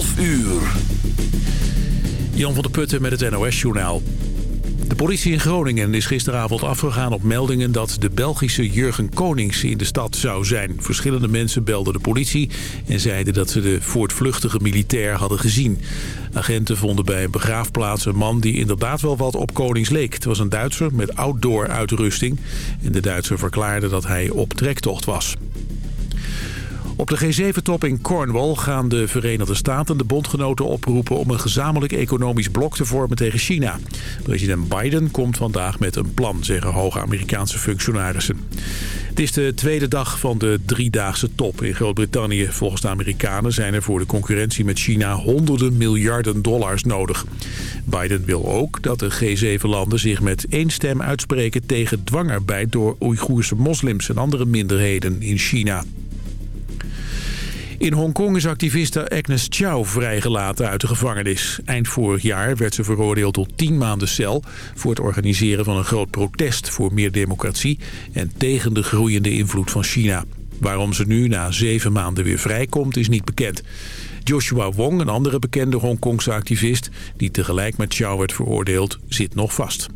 12 uur. Jan van der Putten met het NOS-journaal. De politie in Groningen is gisteravond afgegaan op meldingen dat de Belgische Jurgen Konings in de stad zou zijn. Verschillende mensen belden de politie en zeiden dat ze de voortvluchtige militair hadden gezien. Agenten vonden bij een begraafplaats een man die inderdaad wel wat op Konings leek. Het was een Duitser met outdoor uitrusting en de Duitser verklaarde dat hij op trektocht was. Op de G7-top in Cornwall gaan de Verenigde Staten de bondgenoten oproepen om een gezamenlijk economisch blok te vormen tegen China. President Biden komt vandaag met een plan, zeggen hoge Amerikaanse functionarissen. Het is de tweede dag van de driedaagse top in Groot-Brittannië. Volgens de Amerikanen zijn er voor de concurrentie met China honderden miljarden dollars nodig. Biden wil ook dat de G7-landen zich met één stem uitspreken tegen dwangarbeid door Oeigoerse moslims en andere minderheden in China. In Hongkong is activiste Agnes Chow vrijgelaten uit de gevangenis. Eind vorig jaar werd ze veroordeeld tot 10 maanden cel... voor het organiseren van een groot protest voor meer democratie... en tegen de groeiende invloed van China. Waarom ze nu na zeven maanden weer vrijkomt is niet bekend. Joshua Wong, een andere bekende Hongkongse activist... die tegelijk met Chow werd veroordeeld, zit nog vast.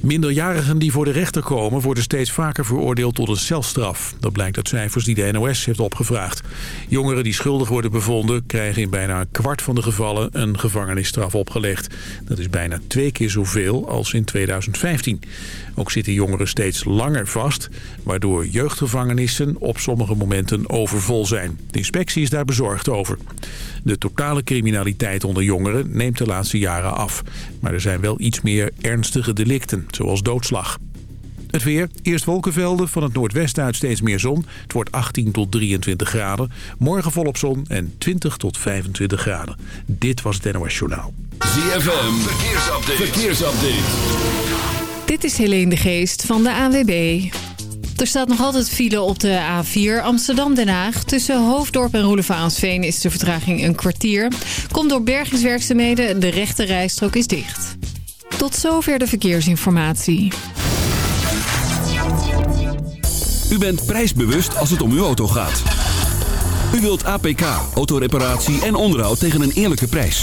Minderjarigen die voor de rechter komen worden steeds vaker veroordeeld tot een celstraf. Dat blijkt uit cijfers die de NOS heeft opgevraagd. Jongeren die schuldig worden bevonden krijgen in bijna een kwart van de gevallen een gevangenisstraf opgelegd. Dat is bijna twee keer zoveel als in 2015. Ook zitten jongeren steeds langer vast, waardoor jeugdgevangenissen op sommige momenten overvol zijn. De inspectie is daar bezorgd over. De totale criminaliteit onder jongeren neemt de laatste jaren af. Maar er zijn wel iets meer ernstige delicten, zoals doodslag. Het weer. Eerst wolkenvelden. Van het noordwesten uit steeds meer zon. Het wordt 18 tot 23 graden. Morgen volop zon en 20 tot 25 graden. Dit was het NOS Journaal. ZFM. Verkeersupdate. Verkeersupdate. Dit is Helene de Geest van de AWB. Er staat nog altijd file op de A4 Amsterdam-Den Haag. Tussen Hoofddorp en Roelevaansveen is de vertraging een kwartier. Komt door bergingswerkzaamheden, de rechte rijstrook is dicht. Tot zover de verkeersinformatie. U bent prijsbewust als het om uw auto gaat. U wilt APK, autoreparatie en onderhoud tegen een eerlijke prijs.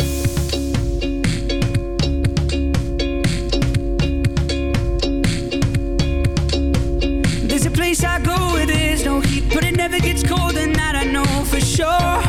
Sure.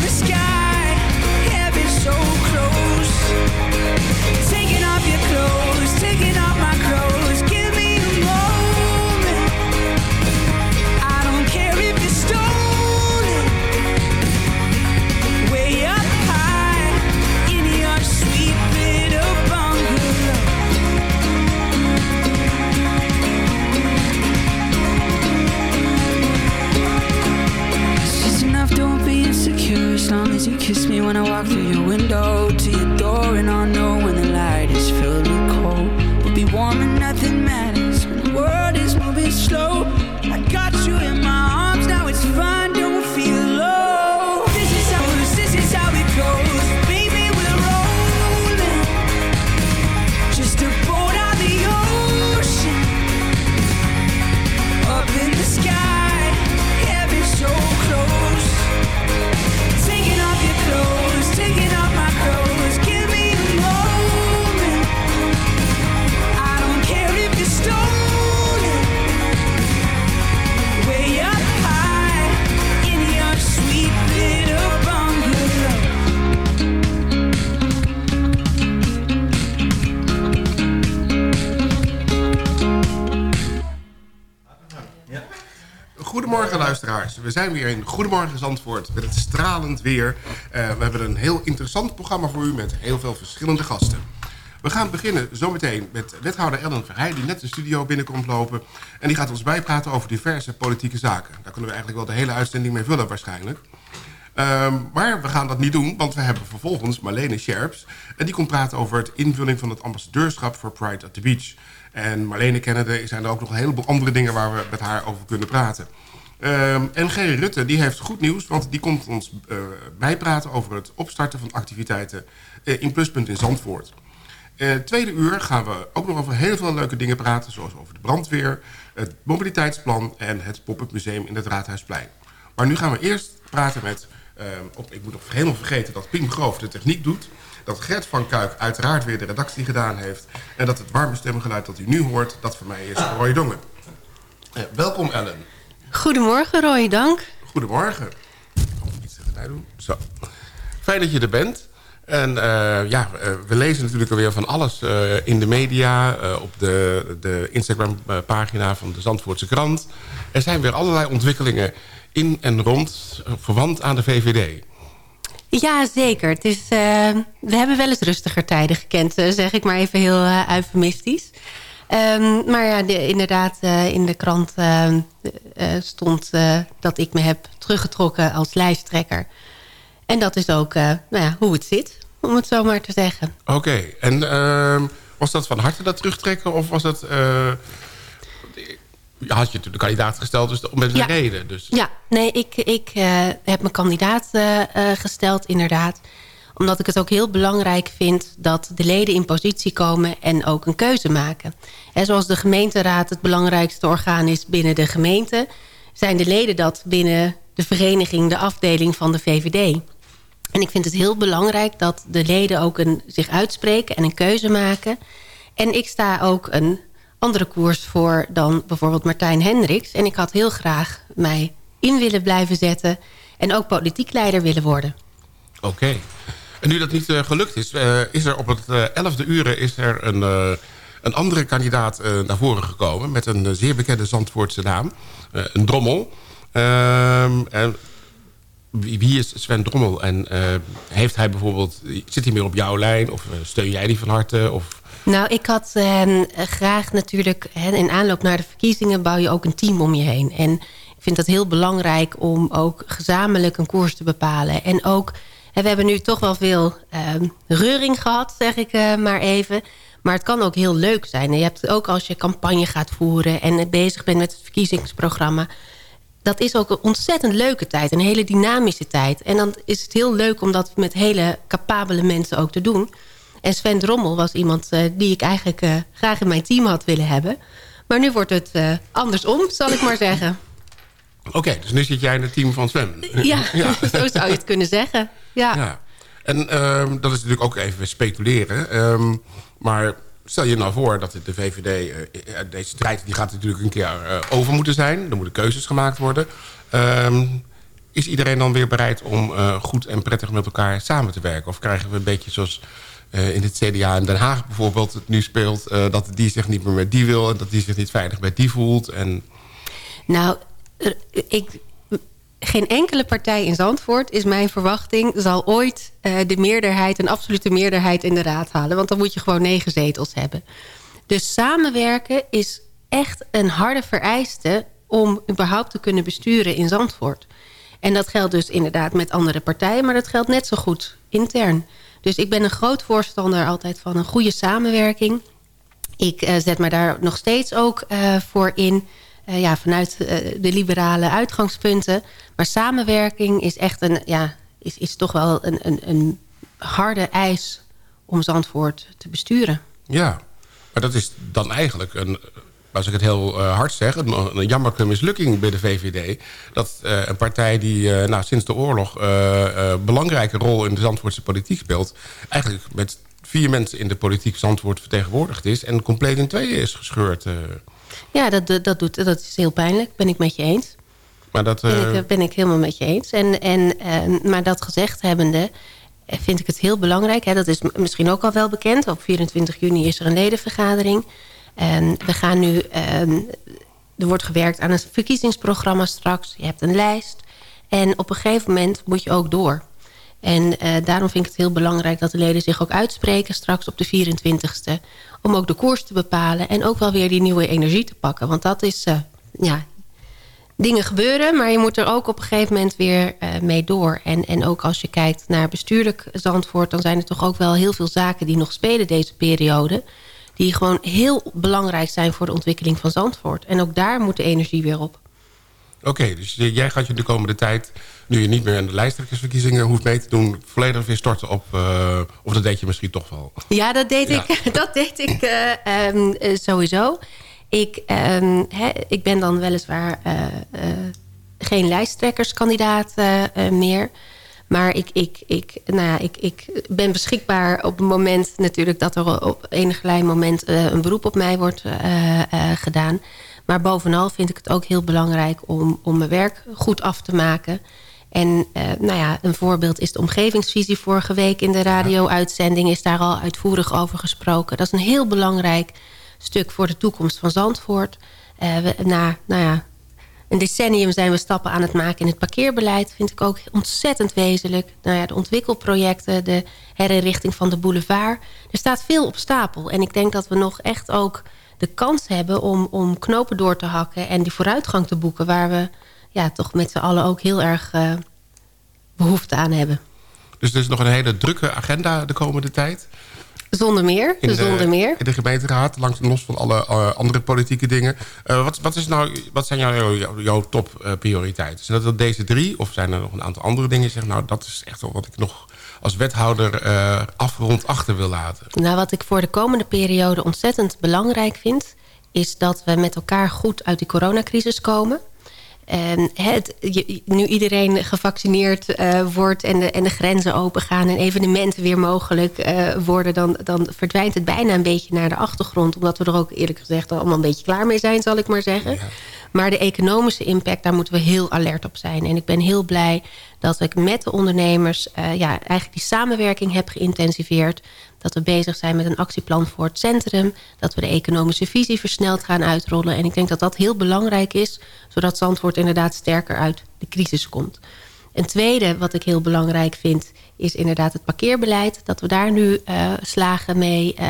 the sky. Kiss me when I walk through your window. Goedemorgen luisteraars. We zijn weer in Goedemorgen Zandvoort met het stralend weer. Eh, we hebben een heel interessant programma voor u met heel veel verschillende gasten. We gaan beginnen zometeen met wethouder Ellen Verheij... die net de studio binnenkomt lopen. En die gaat ons bijpraten over diverse politieke zaken. Daar kunnen we eigenlijk wel de hele uitzending mee vullen waarschijnlijk. Ehm, maar we gaan dat niet doen, want we hebben vervolgens Marlene Scherps. En die komt praten over het invulling van het ambassadeurschap voor Pride at the Beach. En Marlene kennende zijn er ook nog een heleboel andere dingen waar we met haar over kunnen praten. Ehm, en Rutte die heeft goed nieuws, want die komt ons eh, bijpraten over het opstarten van activiteiten eh, in Pluspunt in Zandvoort. Eh, tweede uur gaan we ook nog over heel veel leuke dingen praten, zoals over de brandweer, het mobiliteitsplan en het pop-up museum in het Raadhuisplein. Maar nu gaan we eerst praten met, ehm, op, ik moet nog helemaal vergeten dat Piem Groof de techniek doet, dat Gert van Kuik uiteraard weer de redactie gedaan heeft en dat het warme stemgeluid dat u nu hoort, dat voor mij is Roy Dongen. Welkom Ellen. Goedemorgen Roy, dank. Goedemorgen. Oh, iets erbij doen. Zo. Fijn dat je er bent. En eh, ja, eh, we lezen natuurlijk alweer van alles eh, in de media, op de, de Instagram-pagina van de Zandvoortse krant. Er zijn weer allerlei ontwikkelingen in en rond, verwant aan de VVD. Ja, zeker. Het is, we hebben wel eens rustiger tijden gekend, zeg ik maar even heel eufemistisch. Ehm, maar ja, de- inderdaad, eh, in de krant eh, eh, stond eh, dat ik me heb teruggetrokken als lijsttrekker. En dat is ook nou ja, hoe het zit, om het zo maar te zeggen. Oké, en ehm, was dat van harte dat terugtrekken of was dat... had je de kandidaat gesteld dus met een Ja. reden. Dus. Ja, nee, ik, ik heb mijn kandidaat gesteld, inderdaad. Omdat ik het ook heel belangrijk vind dat de leden in positie komen en ook een keuze maken. En zoals de gemeenteraad het belangrijkste orgaan is binnen de gemeente... zijn de leden dat binnen de vereniging, de afdeling van de VVD. En ik vind het heel belangrijk dat de leden ook een, zich uitspreken en een keuze maken. En ik sta ook een andere koers voor dan bijvoorbeeld Martijn Hendricks. En ik had heel graag mij in willen blijven zetten... en ook politiek leider willen worden. Oké. En nu dat niet eh, gelukt is, eh, is er op het eh, 11e uur is er een, eh, een andere kandidaat eh, naar voren gekomen... met een eh, zeer bekende Zandvoortse naam, eh, een Drommel. Ehm, en wie, is Sven Drommel? En eh, heeft hij bijvoorbeeld, zit hij meer op jouw lijn? Of eh, steun jij die van harte? Of... Nou, ik had eh, graag natuurlijk... Hè, in aanloop naar de verkiezingen bouw je ook een team om je heen. En ik vind het heel belangrijk om ook gezamenlijk een koers te bepalen. En ook, we hebben nu toch wel veel eh, reuring gehad, zeg ik eh, maar even... Maar het kan ook heel leuk zijn. En je hebt ook als je campagne gaat voeren... en bezig bent met het verkiezingsprogramma... dat is ook een ontzettend leuke tijd. Een hele dynamische tijd. En dan is het heel leuk om dat met hele capabele mensen ook te doen. En Sven Drommel was iemand eh, die ik eigenlijk eh, graag in mijn team had willen hebben. Maar nu wordt het andersom, zal ik maar zeggen. Oké, dus nu zit jij in het team van Sven. Ja, zo zou je het kunnen zeggen. Ja. Ja. En ehm, dat is natuurlijk ook even speculeren. Ehm, maar stel je nou voor dat de VVD... eh, eh, deze strijd die gaat natuurlijk een keer eh, over moeten zijn. Er moeten keuzes gemaakt worden. Ehm, is iedereen dan weer bereid om goed en prettig met elkaar samen te werken? Of krijgen we een beetje zoals in het CDA in Den Haag bijvoorbeeld het nu speelt... dat die zich niet meer met die wil... en dat die zich niet veilig bij die voelt? En, Nou, ik, geen enkele partij in Zandvoort, is mijn verwachting... zal ooit eh, de meerderheid, een absolute meerderheid in de raad halen. Want dan moet je gewoon negen zetels hebben. Dus samenwerken is echt een harde vereiste... om überhaupt te kunnen besturen in Zandvoort. En dat geldt dus inderdaad met andere partijen... maar dat geldt net zo goed intern. Dus ik ben een groot voorstander altijd van een goede samenwerking. Ik eh, zet me daar nog steeds ook eh, voor in... Eh, ja, vanuit eh, de liberale uitgangspunten. Maar samenwerking is echt een, ja, is, is toch wel een, een, een harde eis om Zandvoort te besturen. Ja, maar dat is dan eigenlijk een, als ik het heel eh, hard zeg... een, een jammerlijke mislukking bij de VVD. Dat een partij die eh, nou, sinds de oorlog eh, belangrijke rol in de Zandvoortse politiek speelt... eigenlijk met vier mensen in de politiek Zandvoort vertegenwoordigd is... en compleet in tweeën is gescheurd. Eh. Ja, dat, dat, doet, dat is heel pijnlijk, ben ik met je eens. maar dat, Ben, eh, ik, ben ik helemaal met je eens. En, en, eh, maar dat gezegd hebbende eh, vind ik het heel belangrijk. Hè, dat is misschien ook al wel bekend. Op 24 juni is er een ledenvergadering. En we gaan nu... ehm, er wordt gewerkt aan een verkiezingsprogramma straks. Je hebt een lijst. En op een gegeven moment moet je ook door. En eh, daarom vind ik het heel belangrijk dat de leden zich ook uitspreken... straks op de 24ste. Om ook de koers te bepalen. En ook wel weer die nieuwe energie te pakken. Want dat is... eh, ja, dingen gebeuren, maar je moet er ook op een gegeven moment weer eh, mee door. En, en ook als je kijkt naar bestuurlijk Zandvoort... dan zijn er toch ook wel heel veel zaken die nog spelen deze periode... die gewoon heel belangrijk zijn voor de ontwikkeling van Zandvoort. En ook daar moet de energie weer op. Oké, dus jij gaat je de komende tijd... nu je niet meer aan de lijsttrekkersverkiezingen hoeft mee te doen... volledig weer storten op... eh, of dat deed je misschien toch wel. Ja, dat deed Ja. ik, dat deed ik eh, ehm, eh, sowieso. Ik, ehm, ik ben dan weliswaar geen lijsttrekkerskandidaat meer. Maar ik, ik, ik, nou ja, ik, ik ben beschikbaar op het moment natuurlijk... dat er op enig moment eh, een beroep op mij wordt gedaan. Maar bovenal vind ik het ook heel belangrijk om, om mijn werk goed af te maken... En eh, nou ja, een voorbeeld is de omgevingsvisie vorige week in de radio-uitzending... is daar al uitvoerig over gesproken. Dat is een heel belangrijk stuk voor de toekomst van Zandvoort. Eh, we, na nou ja, een decennium zijn we stappen aan het maken in het parkeerbeleid. Vind ik ook ontzettend wezenlijk. Nou ja, de ontwikkelprojecten, de herinrichting van de boulevard. Er staat veel op stapel. En ik denk dat we nog echt ook de kans hebben om, om knopen door te hakken... en die vooruitgang te boeken waar we ja, toch met z'n allen ook heel erg eh, behoefte aan hebben. Dus er is nog een hele drukke agenda de komende tijd. Zonder meer, In de, zonder meer. In de gemeenteraad, langs los van alle eh, andere politieke dingen. Eh, wat, wat, is nou, wat zijn jouw, jouw, jouw topprioriteiten? zijn dat deze drie? Of zijn er nog een aantal andere dingen? Zeg, nou, dat is echt wel wat ik nog als wethouder eh, afgerond achter wil laten. Nou, wat ik voor de komende periode ontzettend belangrijk vind... is dat we met elkaar goed uit die coronacrisis komen. En het, je- nu iedereen gevaccineerd eh, wordt en de, en de grenzen opengaan... en evenementen weer mogelijk eh, worden... Dan, dan verdwijnt het bijna een beetje naar de achtergrond. Omdat we er ook eerlijk gezegd al allemaal een beetje klaar mee zijn, zal ik maar zeggen. Maar de economische impact, daar moeten we heel alert op zijn. En ik ben heel blij dat ik met de ondernemers... eh, ja, eigenlijk die samenwerking heb geïntensiveerd. Dat we bezig zijn met een actieplan voor het centrum. Dat we de economische visie versneld gaan uitrollen. En ik denk dat dat heel belangrijk is... zodat Zandvoort inderdaad sterker uit de crisis komt. Een tweede wat ik heel belangrijk vind... is inderdaad het parkeerbeleid. Dat we daar nu eh, slagen mee eh,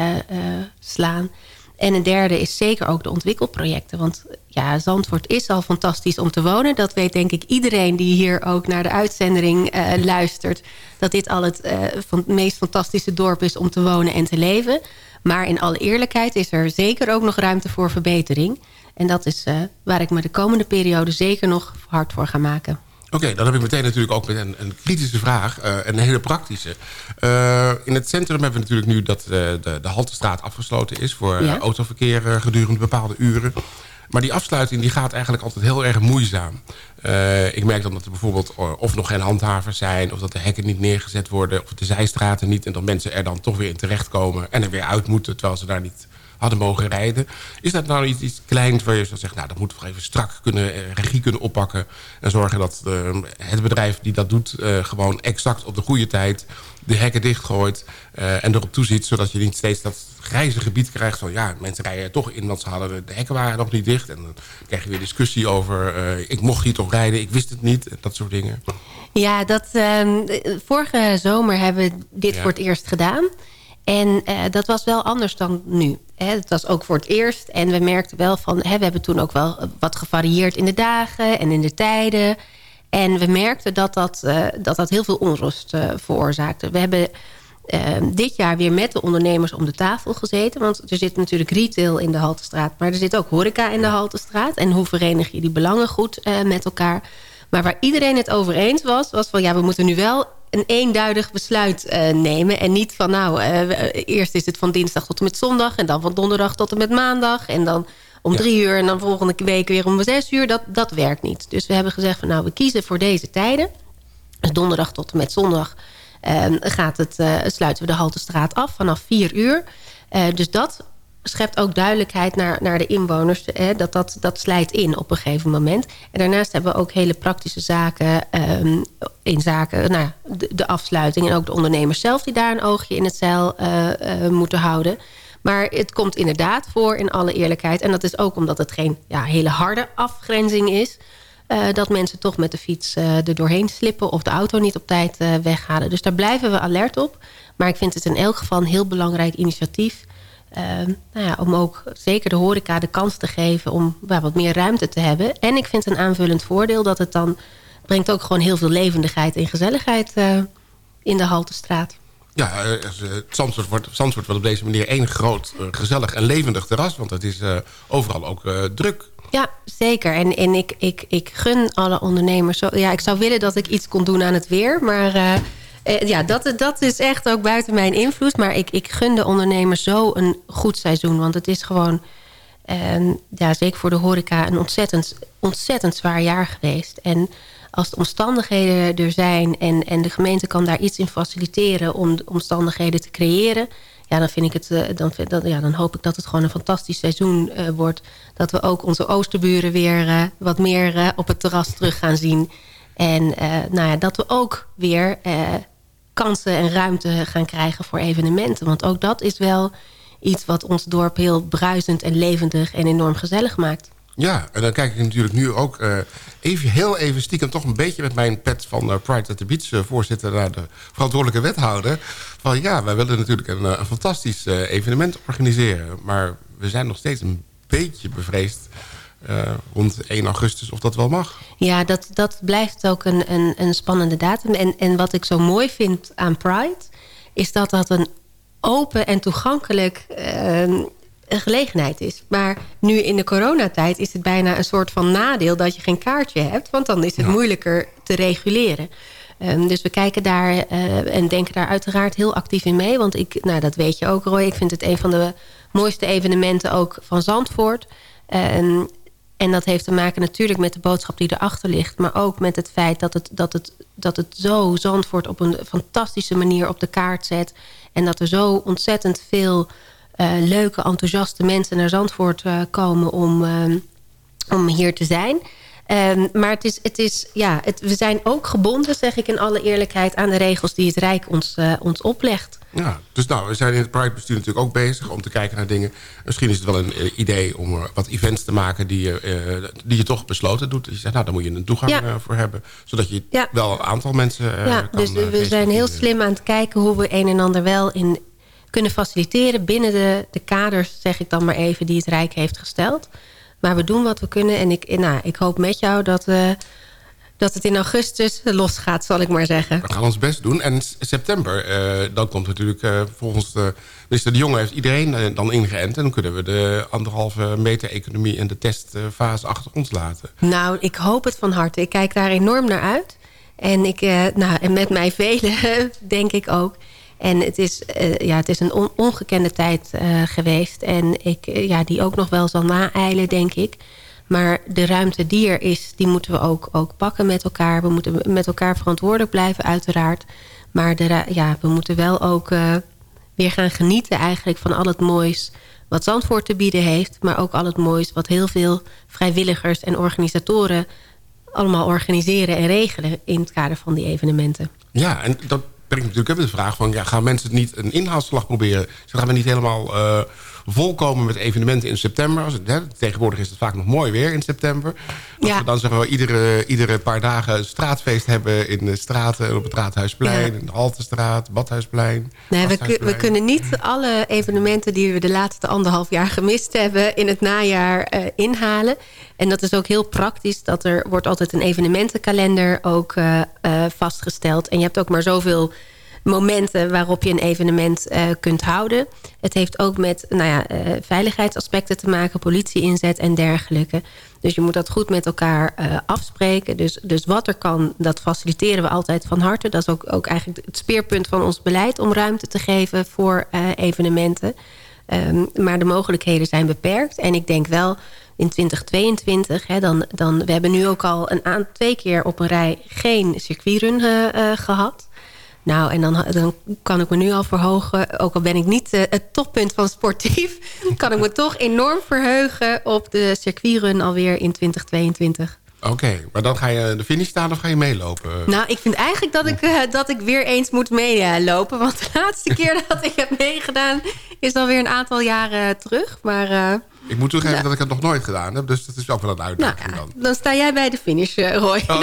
slaan. En een derde is zeker ook de ontwikkelprojecten. Want ja, Zandvoort is al fantastisch om te wonen. Dat weet denk ik iedereen die hier ook naar de uitzending eh, luistert. Dat dit al het, eh, van, meest fantastische dorp is om te wonen en te leven. Maar in alle eerlijkheid is er zeker ook nog ruimte voor verbetering. En dat is eh, waar ik me de komende periode zeker nog hard voor ga maken. Oké, dan heb ik meteen natuurlijk ook met een, een kritische vraag. eh, een hele praktische. Eh, in het centrum hebben we natuurlijk nu dat eh, de, de Haltestraat afgesloten is... voor Ja. autoverkeer gedurende bepaalde uren. Maar die afsluiting die gaat eigenlijk altijd heel erg moeizaam. Ik merk dan dat er bijvoorbeeld of nog geen handhavers zijn... of dat de hekken niet neergezet worden, of de zijstraten niet... en dat mensen er dan toch weer in terechtkomen en er weer uit moeten... terwijl ze daar niet hadden mogen rijden. Is dat nou iets, iets kleins waar je zo zegt... nou, dat moeten we even strak kunnen, eh, regie kunnen oppakken... en zorgen dat eh, het bedrijf die dat doet... eh, gewoon exact op de goede tijd de hekken dichtgooit... en erop toeziet, zodat je niet steeds dat grijze gebied krijgt... van ja, mensen rijden er toch in, want ze hadden de, hekken waren nog niet dicht... en dan krijg je weer discussie over... ik mocht hier toch rijden, ik wist het niet, dat soort dingen. Ja, dat, ehm, vorige zomer hebben we dit Ja. voor het eerst gedaan. En eh, dat was wel anders dan nu. Hè. Het was ook voor het eerst. En we merkten wel van... Hè, we hebben toen ook wel wat gevarieerd in de dagen en in de tijden. En we merkten dat dat, eh, dat, dat heel veel onrust eh, veroorzaakte. We hebben eh, dit jaar weer met de ondernemers om de tafel gezeten. Want er zit natuurlijk retail in de Haltestraat... maar er zit ook horeca in de Haltestraat. En hoe verenig je die belangen goed eh, met elkaar? Maar waar iedereen het over eens was... was van ja, we moeten nu wel een eenduidig besluit eh, nemen. En niet van nou, eh, eerst is het van dinsdag tot en met zondag... en dan van donderdag tot en met maandag... en dan om drie uur en dan volgende week weer om zes uur. Dat, dat werkt niet. Dus we hebben gezegd van nou, we kiezen voor deze tijden. Dus donderdag tot en met zondag eh, gaat het, sluiten we de Haltestraat af vanaf vier uur. Dus dat schept ook duidelijkheid naar, naar de inwoners. eh, dat, dat dat slijt in op een gegeven moment. En daarnaast hebben we ook hele praktische zaken... ehm, in zaken nou, de, de afsluiting... en ook de ondernemers zelf die daar een oogje in het zeil eh, eh, moeten houden... Maar het komt inderdaad voor in alle eerlijkheid. En dat is ook omdat het geen ja, hele harde afgrenzing is. eh, dat mensen toch met de fiets er doorheen slippen... of de auto niet op tijd weghalen. Dus daar blijven we alert op. Maar ik vind het in elk geval een heel belangrijk initiatief... eh, nou ja, om ook zeker de horeca de kans te geven... om ja, wat meer ruimte te hebben. En ik vind een aanvullend voordeel dat het dan... brengt ook gewoon heel veel levendigheid en gezelligheid eh, in de Haltestraat. Ja, eh, eh, Zandvoort wordt, Zandvoort wordt op deze manier één groot, gezellig en levendig terras. Want het is overal ook druk. Ja, zeker. En, en ik, ik, ik gun alle ondernemers. Zo, ja, ik zou willen dat ik iets kon doen aan het weer. Maar eh, ja, dat, dat is echt ook buiten mijn invloed. Maar ik, ik gun de ondernemers zo een goed seizoen. Want het is gewoon, eh, ja, zeker voor de horeca, een ontzettend, ontzettend zwaar jaar geweest. En als de omstandigheden er zijn en, en de gemeente kan daar iets in faciliteren... om de omstandigheden te creëren... Ja, dan, vind ik het, eh, dan, dan, ja, dan hoop ik dat het gewoon een fantastisch seizoen eh, wordt. Dat we ook onze oosterburen weer wat meer op het terras terug gaan zien. En nou ja, dat we ook weer kansen en ruimte gaan krijgen voor evenementen. Want ook dat is wel iets wat ons dorp heel bruisend en levendig en enorm gezellig maakt. Ja, en dan kijk ik natuurlijk nu ook eh, even, heel even stiekem... toch een beetje met mijn pet van eh, Pride at the Beach eh, voorzitter... naar de verantwoordelijke wethouder. Van ja, wij willen natuurlijk een, een fantastisch evenement organiseren. Maar we zijn nog steeds een beetje bevreesd... eh, rond 1 augustus of dat wel mag. Ja, dat, dat blijft ook een, een, een spannende datum. En, en wat ik zo mooi vind aan Pride... is dat dat een open en toegankelijk eh, een gelegenheid is. Maar nu in de coronatijd is het bijna een soort van nadeel... dat je geen kaartje hebt, want dan is het moeilijker te reguleren. Ehm, dus we kijken daar eh, en denken daar uiteraard heel actief in mee. Want ik, nou, dat weet je ook, Roy. Ik vind het een van de mooiste evenementen ook van Zandvoort. Ehm, en dat heeft te maken natuurlijk met de boodschap die erachter ligt. Maar ook met het feit dat het, dat het, dat het zo Zandvoort op een fantastische manier op de kaart zet. En dat er zo ontzettend veel eh, leuke, enthousiaste mensen naar Zandvoort eh, komen om, ehm, om hier te zijn. Ehm, maar het is, het is, ja, het, we zijn ook gebonden, zeg ik in alle eerlijkheid... aan de regels die het Rijk ons, eh, ons oplegt. Ja, dus nou, we zijn in het Pride-bestuur natuurlijk ook bezig... om te kijken naar dingen. Misschien is het wel een eh, idee om er wat events te maken... die je, eh, die je toch besloten doet. Je zegt, nou, daar moet je een toegang Ja. eh, voor hebben. Zodat je Ja. wel een aantal mensen eh, ja, kan dus eh, we zijn heel slim aan het kijken hoe we een en ander wel in kunnen faciliteren binnen de, de kaders, zeg ik dan maar even, die het Rijk heeft gesteld. Maar we doen wat we kunnen en ik, nou, ik hoop met jou dat, eh, dat het in augustus losgaat, zal ik maar zeggen. We gaan ons best doen. En september, eh, dan komt natuurlijk eh, volgens de minister De Jonge... heeft iedereen eh, dan ingeënt. En dan kunnen we de anderhalve meter economie... en de testfase achter ons laten. Nou, ik hoop het van harte. Ik kijk daar enorm naar uit. En, ik, eh, nou, en met mij velen, denk ik ook. En het is, eh, ja, het is een on- ongekende tijd eh, geweest. En ik, eh, ja, die ook nog wel zal naeilen, denk ik. Maar de ruimte die er is, die moeten we ook, ook pakken met elkaar. We moeten met elkaar verantwoordelijk blijven, uiteraard. Maar de, ja, we moeten wel ook weer gaan genieten eigenlijk van al het moois wat Zandvoort te bieden heeft. Maar ook al het moois wat heel veel vrijwilligers en organisatoren allemaal organiseren en regelen in het kader van die evenementen. Ja, en dat brengt natuurlijk even de vraag van... Ja, gaan mensen niet een inhaalslag proberen? Ze gaan we niet helemaal eh, volkomen met evenementen in september. Als het, hè, tegenwoordig is het vaak nog mooi weer in september. Als Ja. we dan zeggen we iedere, iedere paar dagen een straatfeest hebben... in de straten en op het Raadhuisplein, Ja. in de Haltestraat, Badhuisplein. Nee, we, we kunnen niet alle evenementen die we de laatste anderhalf jaar gemist hebben... in het najaar eh, inhalen. En dat is ook heel praktisch. Dat er wordt altijd een evenementenkalender ook eh, vastgesteld. En je hebt ook maar zoveel momenten waarop je een evenement eh, kunt houden. Het heeft ook met nou ja, eh, veiligheidsaspecten te maken, politie-inzet en dergelijke. Dus je moet dat goed met elkaar eh, afspreken. Dus, dus wat er kan, dat faciliteren we altijd van harte. Dat is ook, ook eigenlijk het speerpunt van ons beleid... om ruimte te geven voor evenementen. Ehm, maar de mogelijkheden zijn beperkt. En ik denk wel in 2022, hè, dan, dan, we hebben nu ook al een twee keer op een rij geen circuitrun eh, eh, gehad. Nou, en dan, dan kan ik me nu al verhogen... ook al ben ik niet eh, het toppunt van sportief... kan ik me toch enorm verheugen op de circuitrun alweer in 2022. Oké, maar dan ga je de finish staan of ga je meelopen? Nou, ik vind eigenlijk dat ik, eh, dat ik weer eens moet meelopen. want de laatste keer dat ik heb meegedaan... is alweer een aantal jaren terug. Maar eh, Ik moet toegeven Ja. dat ik het nog nooit gedaan heb. Dus dat is ook wel een nou, uitdaging ja, dan. dan sta jij bij de finish, Roy.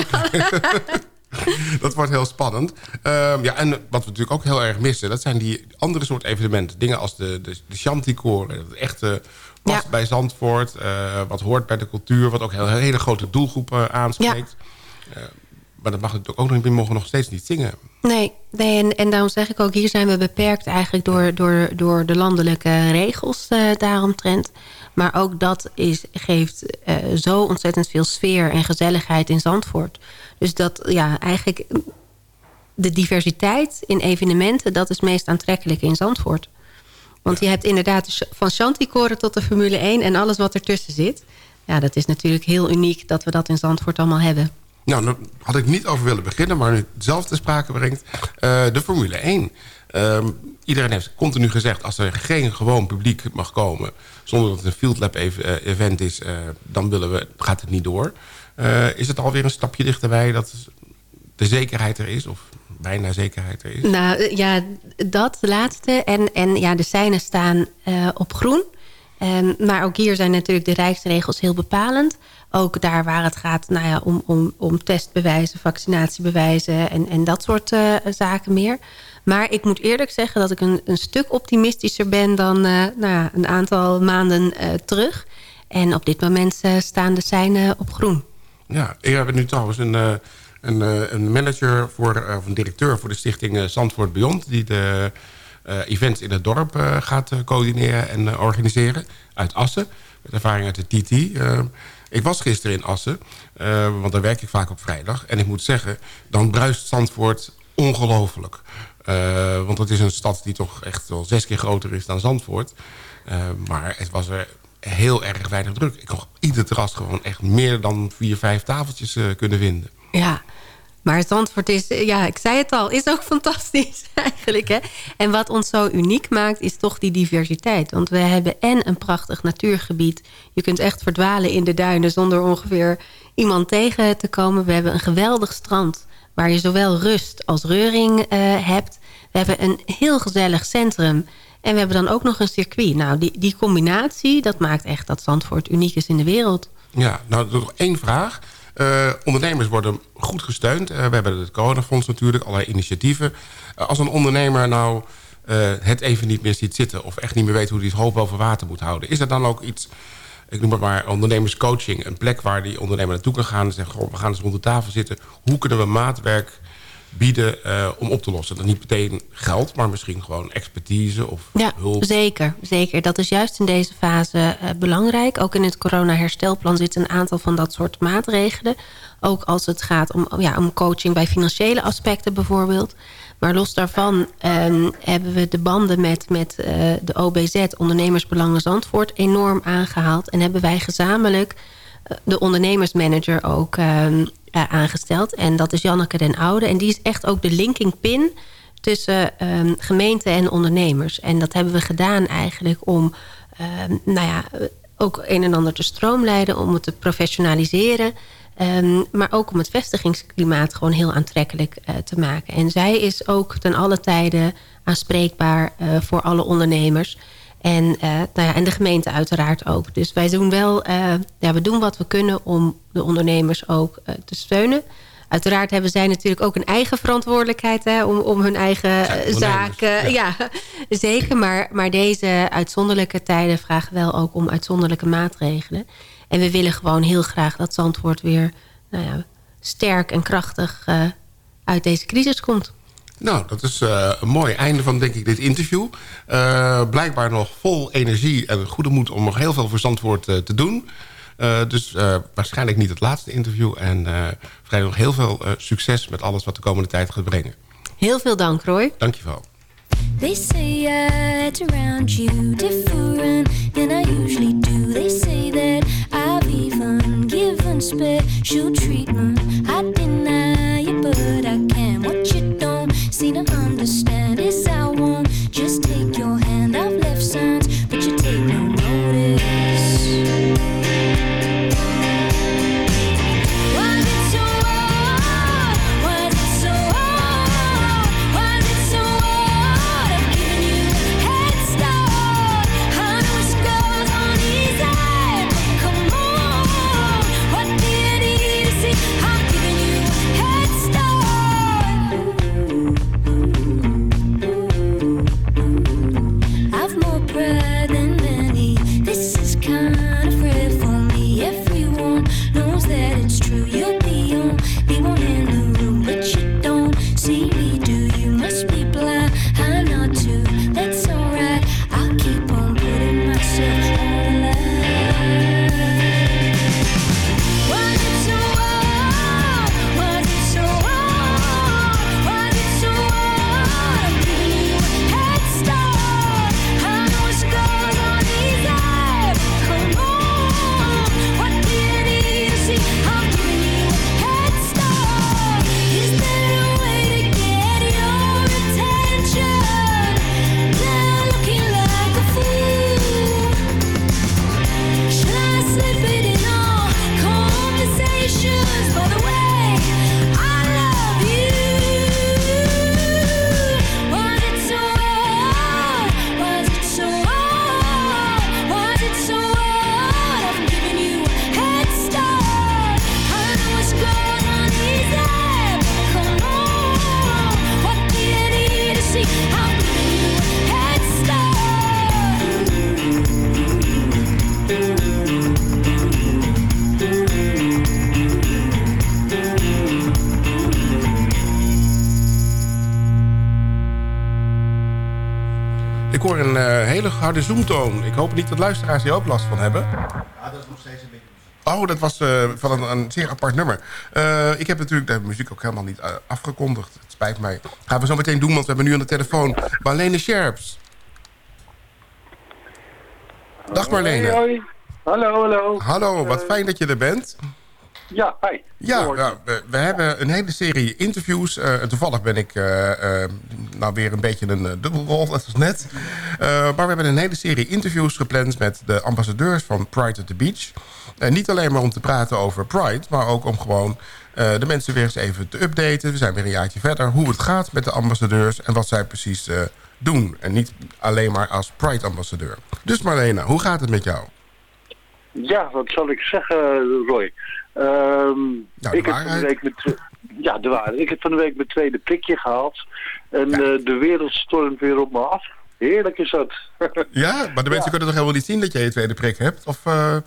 Dat wordt heel spannend. Ehm, ja, en wat we natuurlijk ook heel erg missen... dat zijn die andere soort evenementen. Dingen als de, de, de Chanticoren. Dat echte past Ja. bij Zandvoort. eh, wat hoort bij de cultuur. Wat ook heel, hele grote doelgroepen aanspreekt. Eh, maar dat mag natuurlijk ook nog niet. We mogen nog steeds niet zingen. Nee, nee en, en daarom zeg ik ook... hier zijn we beperkt eigenlijk door, door, door de landelijke regels eh, daaromtrent. Maar ook dat is, geeft eh, zo ontzettend veel sfeer en gezelligheid in Zandvoort. Dus dat, ja, eigenlijk... de diversiteit in evenementen... dat is meest aantrekkelijk in Zandvoort. Want je hebt inderdaad van Chanticoren tot de Formule 1... en alles wat ertussen zit. Ja, dat is natuurlijk heel uniek dat we dat in Zandvoort allemaal hebben. Nou, daar had ik niet over willen beginnen, maar nu zelf te sprake brengt. eh, de Formule 1. Ehm, iedereen heeft continu gezegd, als er geen gewoon publiek mag komen... zonder dat het een field lab eh, event is, eh, dan willen we, gaat het niet door. Eh, is het alweer een stapje dichterbij dat de zekerheid er is? Of bijna zekerheid er is? Nou ja, dat laatste. En, en ja, de seinen staan op groen. Ehm, maar ook hier zijn natuurlijk de rijksregels heel bepalend. Ook daar waar het gaat nou ja, om, om, om testbewijzen, vaccinatiebewijzen en, en dat soort zaken meer. Maar ik moet eerlijk zeggen dat ik een, een stuk optimistischer ben dan eh, nou ja, een aantal maanden eh, terug. En op dit moment eh, staan de seinen op groen. Ja, ik heb nu trouwens een, een, een manager voor, of een directeur voor de stichting Zandvoort Beyond... die de events in het dorp gaat coördineren en organiseren. Uit Assen, met ervaring uit de TT. Ik was gisteren in Assen, want daar werk ik vaak op vrijdag. En ik moet zeggen, dan bruist Zandvoort ongelooflijk. Eh, want het is een stad die toch echt wel zes keer groter is dan Zandvoort. Eh, maar het was er heel erg weinig druk. Ik kon op ieder terras gewoon echt meer dan vier, vijf tafeltjes eh, kunnen vinden. Ja, maar Zandvoort is, ja, ik zei het al, is ook fantastisch eigenlijk. Hè? En wat ons zo uniek maakt, is toch die diversiteit. Want we hebben en een prachtig natuurgebied. Je kunt echt verdwalen in de duinen zonder ongeveer iemand tegen te komen. We hebben een geweldig strand waar je zowel rust als reuring eh, hebt. We hebben een heel gezellig centrum. En we hebben dan ook nog een circuit. Nou, die, die combinatie, dat maakt echt dat Zandvoort uniek is in de wereld. Ja, nou, nog één vraag. Eh, ondernemers worden goed gesteund. Eh, we hebben het coronafonds natuurlijk, allerlei initiatieven. Als een ondernemer nou het even niet meer ziet zitten... of echt niet meer weet hoe hij het hoofd boven water moet houden... is er dan ook iets, ik noem het maar ondernemerscoaching... een plek waar die ondernemer naartoe kan gaan en zeggen... Goh, we gaan eens rond de tafel zitten. Hoe kunnen we maatwerk bieden eh, om op te lossen? Dan niet meteen geld, maar misschien gewoon expertise of Ja, hulp. zeker, zeker. Dat is juist in deze fase eh, belangrijk. Ook in het corona-herstelplan zitten een aantal van dat soort maatregelen. Ook als het gaat om, ja, om coaching bij financiële aspecten bijvoorbeeld. Maar los daarvan ehm, hebben we de banden met, met eh, de OBZ, Ondernemersbelangen Zandvoort, enorm aangehaald. En hebben wij gezamenlijk eh, de ondernemersmanager ook ehm, eh, aangesteld. En dat is Janneke den Oude. En die is echt ook de linking pin tussen ehm, gemeente en ondernemers. En dat hebben we gedaan eigenlijk om nou ja, ook een en ander te stroomlijnen... om het te professionaliseren... Ehm, maar ook om het vestigingsklimaat gewoon heel aantrekkelijk eh, te maken. En zij is ook ten alle tijde aanspreekbaar eh, voor alle ondernemers. En, eh, nou ja, en de gemeente uiteraard ook. Dus wij doen wel ja, we doen wat we kunnen om de ondernemers ook te steunen. Uiteraard hebben zij natuurlijk ook een eigen verantwoordelijkheid hè, om, om hun eigen zaken. Ja. zeker. Maar, maar deze uitzonderlijke tijden vragen wel ook om uitzonderlijke maatregelen. En we willen gewoon heel graag dat Zandvoort weer nou ja, sterk en krachtig eh, uit deze crisis komt. Nou, dat is eh, een mooi einde van, denk ik, dit interview. Eh, blijkbaar nog vol energie en goede moed om nog heel veel voor Zandvoort eh, te doen. Eh, dus eh, waarschijnlijk niet het laatste interview. En eh vrij nog heel veel eh, succes met alles wat de komende tijd gaat brengen. Heel veel dank, Roy. Dankjewel. They say I act around you different than I usually do. They say that special treatment. I deny it, but I can. What you don't seem to understand is I won't just take your hand. I've hele harde zoomtoon. Ik hoop niet dat luisteraars hier ook last van hebben. Oh, dat was eh, van een, een zeer apart nummer. Eh, ik heb natuurlijk de muziek ook helemaal niet eh, afgekondigd. Het spijt mij. Gaan we zo meteen doen, want we hebben nu aan de telefoon Marlene Scherps. Dag Marlene. Hoi, hoi. Hallo, hallo. Hallo, wat fijn dat je er bent. Ja, hi. Ja, we, we hebben een hele serie interviews. eh, toevallig ben ik eh, nou weer een beetje een uh, dubbelrol, net als net. Maar we hebben een hele serie interviews gepland met de ambassadeurs van Pride at the Beach. En niet alleen maar om te praten over Pride, maar ook om gewoon de mensen weer eens even te updaten. We zijn weer een jaartje verder. Hoe het gaat met de ambassadeurs en wat zij precies doen. En niet alleen maar als Pride-ambassadeur. Dus Marlena, hoe gaat het met jou? Ja, wat zal ik zeggen, Roy? Ehm, de ik heb van de week met, ja, de waarheid. Ik heb van de week mijn tweede prikje gehaald. En eh, de wereld stormt weer op me af. Heerlijk is dat. Ja, maar de mensen kunnen toch helemaal niet zien dat jij je tweede prik hebt? Of, eh,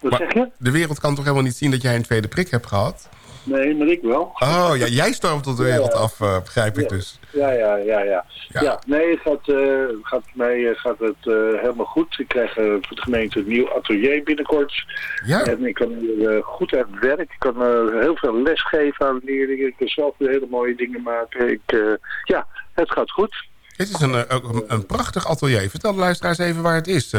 Wat maar zeg je? De wereld kan toch helemaal niet zien dat jij een tweede prik hebt gehad? Nee, maar ik wel. Oh, ja, jij stormt tot de wereld af, eh, begrijp ik dus. Ja, ja, ja, ja. Ja. Nee, het gaat, eh, gaat mij eh, gaat het helemaal goed. Ik krijg voor de gemeente een nieuw atelier binnenkort. Ja. En ik kan hier goed aan het werk. Ik kan heel veel les geven aan leerlingen. Ik kan zelf hele mooie dingen maken. Ik, ja, het gaat goed. Het is een, een, een prachtig atelier. Vertel de luisteraars even waar het is.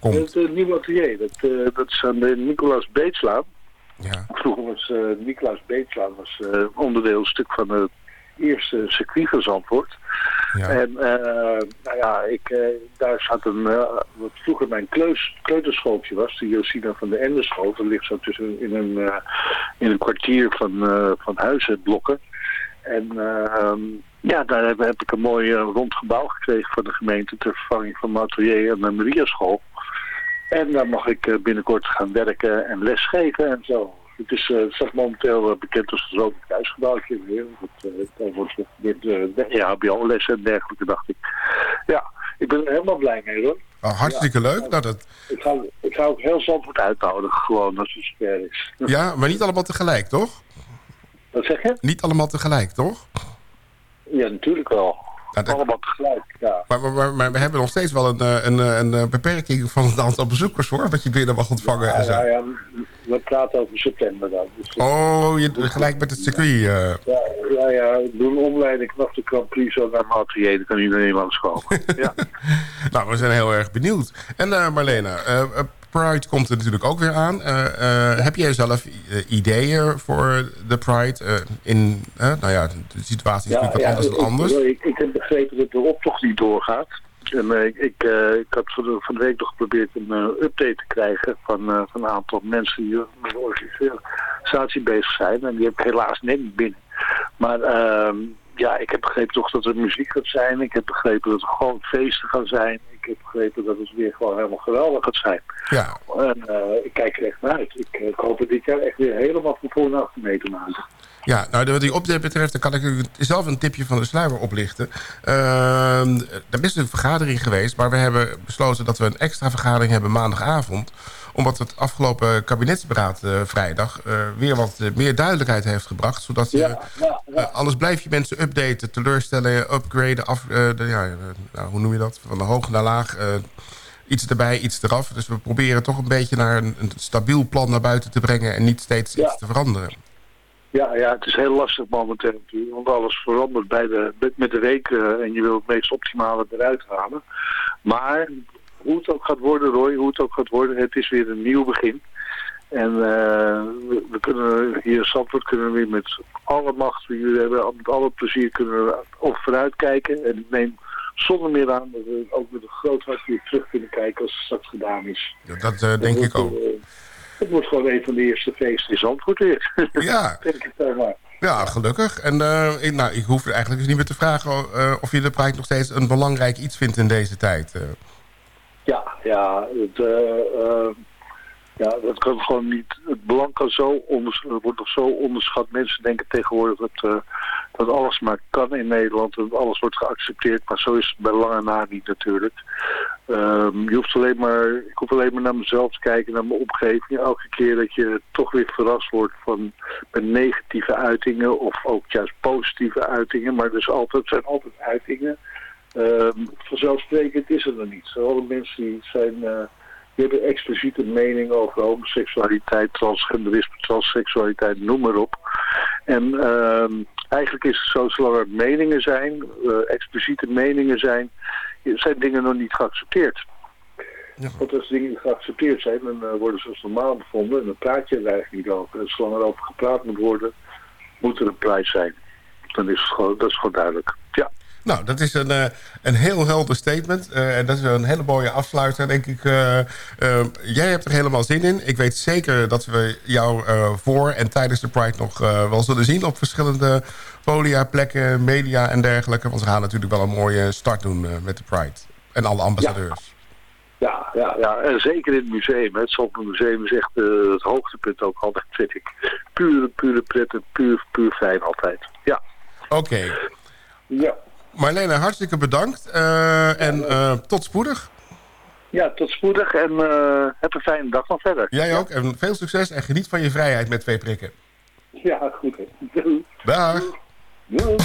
Het nieuwe atelier, dat, dat is aan de Nicolaas Beetslaan. Ja. Vroeger was eh Nicolaas Beetslaan was, eh, onderdeel, een stuk van het eerste circuit van Zandvoort. Ja. En eh, nou ja, ik, daar zat een, wat vroeger mijn kleus, kleuterschooltje was, de Josina van de Endeschool. Dat ligt zo tussen in een, in een kwartier van, van huizenblokken. En ehm, Ja, daar heb, heb ik een mooi rond gebouw gekregen van de gemeente ter vervanging van mijn atelier en mijn Mariaschool. En daar mag ik eh, binnenkort gaan werken en lesgeven en zo. Het is eh, het staat momenteel eh, bekend als het Rode Kruisgebouwtje. Dat, eh, daar wordt uh, ja, HBO-lessen en dergelijke, dacht ik. Ja, ik ben er helemaal blij mee hoor. Oh, hartstikke leuk. Nou, dat, Ik ga, ik ga ook heel Zandvoort uitnodigen, gewoon als het zover is. ja, maar niet allemaal tegelijk, toch? Wat zeg je? Niet allemaal tegelijk, toch? Ja, natuurlijk wel. Dat- Allemaal tegelijk, ja. Maar, maar, maar, maar we hebben nog steeds wel een, eh, een, eh, een, eh, beperking van het aantal bezoekers, hoor. Wat je binnen mag ontvangen Ja, en zo. ja, ja, we praten over september dan. Dus, Oh, je, gelijk met het circuit. eh. ja, ja, ja, ik doe een omleiding vanaf de Grand Prix zo naar mijn atelier. Dan kan iedereen langskomen. ja. Nou, we zijn heel erg benieuwd. En eh Marlena, eh, Pride komt er natuurlijk ook weer aan. Eh, eh, heb jij zelf eh, ideeën voor de Pride? eh, in, eh, nou ja, de situatie is natuurlijk wat anders dan ik- anders. Ik, ik heb begrepen dat de optocht niet doorgaat. En ik, ik, eh, ik had van de, van de week nog geprobeerd een update te krijgen van, van een aantal mensen die met de organisatie bezig zijn. En die heb ik helaas net niet binnen. Maar ehm, ja, ik heb begrepen toch dat er muziek gaat zijn. Ik heb begrepen dat er gewoon feesten gaan zijn. Ik heb begrepen dat het weer gewoon helemaal geweldig gaat zijn. Ja, En eh, ik kijk er echt naar uit. Ik, eh, ik hoop het dit jaar echt weer helemaal van voor naar achter mee te maken. ja nou, wat die update betreft, dan kan ik u zelf een tipje van de sluier oplichten. Ehm, er is een vergadering geweest, maar we hebben besloten dat we een extra vergadering hebben maandagavond omdat het afgelopen kabinetsberaad eh, vrijdag eh, weer wat eh, meer duidelijkheid heeft gebracht. Zodat je, Ja, ja, ja. anders blijf je mensen updaten, teleurstellen, upgraden, af, de, nou, hoe noem je dat? Van de hoog naar laag. iets erbij, iets eraf. Dus we proberen toch een beetje naar een, een stabiel plan naar buiten te brengen en niet steeds iets te veranderen. Ja, ja, het is heel lastig momenteel natuurlijk, want alles verandert bij de, met- de week en je wil het meest optimale eruit halen. Maar hoe het ook gaat worden, Roy, hoe het ook gaat worden, het is weer een nieuw begin. En eh, we, we kunnen hier in Zandvoort kunnen we weer met alle macht die jullie hebben, met alle plezier kunnen we op vooruit kijken. En ik neem zonder meer aan dat we ook met een groot hart weer terug kunnen kijken als het straks gedaan is. Ja, Dat eh, denk ik ook. eh, Het wordt gewoon een van de eerste feesten in Zandvoort weer. Ja, denk ik daar maar. ja gelukkig. En ik, nou, ik hoef eigenlijk dus niet meer te vragen of je de Pride nog steeds een belangrijk iets vindt in deze tijd. eh. Ja, ja, het, eh, eh, ja, dat kan gewoon niet. Het belang kan zo onders, wordt nog zo onderschat. Mensen denken tegenwoordig dat, eh, dat alles maar kan in Nederland. Dat alles wordt geaccepteerd. Maar zo is het bij lange na niet natuurlijk. Ehm, je hoeft alleen maar, ik hoef alleen maar naar mezelf te kijken, naar mijn omgeving. Elke keer dat je toch weer verrast wordt van met negatieve uitingen of ook juist positieve uitingen. Maar dus altijd, zijn altijd uitingen. Ehm, vanzelfsprekend is het er niet. Alle mensen die zijn, eh, die hebben expliciete mening over homoseksualiteit, transgenderisme, transseksualiteit, noem maar op. En ehm, eigenlijk is het zo, zolang er meningen zijn, eh, expliciete meningen zijn, zijn dingen nog niet geaccepteerd. Ja. Want als dingen geaccepteerd zijn, dan eh, worden ze als normaal bevonden en dan praat je er eigenlijk niet over. En zolang er over gepraat moet worden, moet er een prijs zijn. Dan is het gewoon, dat is gewoon duidelijk. Ja. Nou, dat is een, eh, een heel helder statement. eh, en dat is een hele mooie afsluiter, denk ik. eh. Jij hebt er helemaal zin in. Ik weet zeker dat we jou voor en tijdens de Pride nog wel zullen zien... op verschillende podia, plekken, media en dergelijke. Want we gaan natuurlijk wel een mooie start doen met de Pride. En alle ambassadeurs. Ja, ja, ja, en zeker in het museum. Het Zandvoort Museum is echt eh, het hoogtepunt ook altijd, vind ik. Pure, pure pret en puur, puur fijn altijd. Ja. Oké. Ja. Marlene, hartstikke bedankt. eh, en eh, tot spoedig. Ja, tot spoedig en eh, heb een fijne dag nog verder. Jij ook. En veel succes en geniet van je vrijheid met twee prikken. Ja, goed. hè. Doei. Dag. Doei.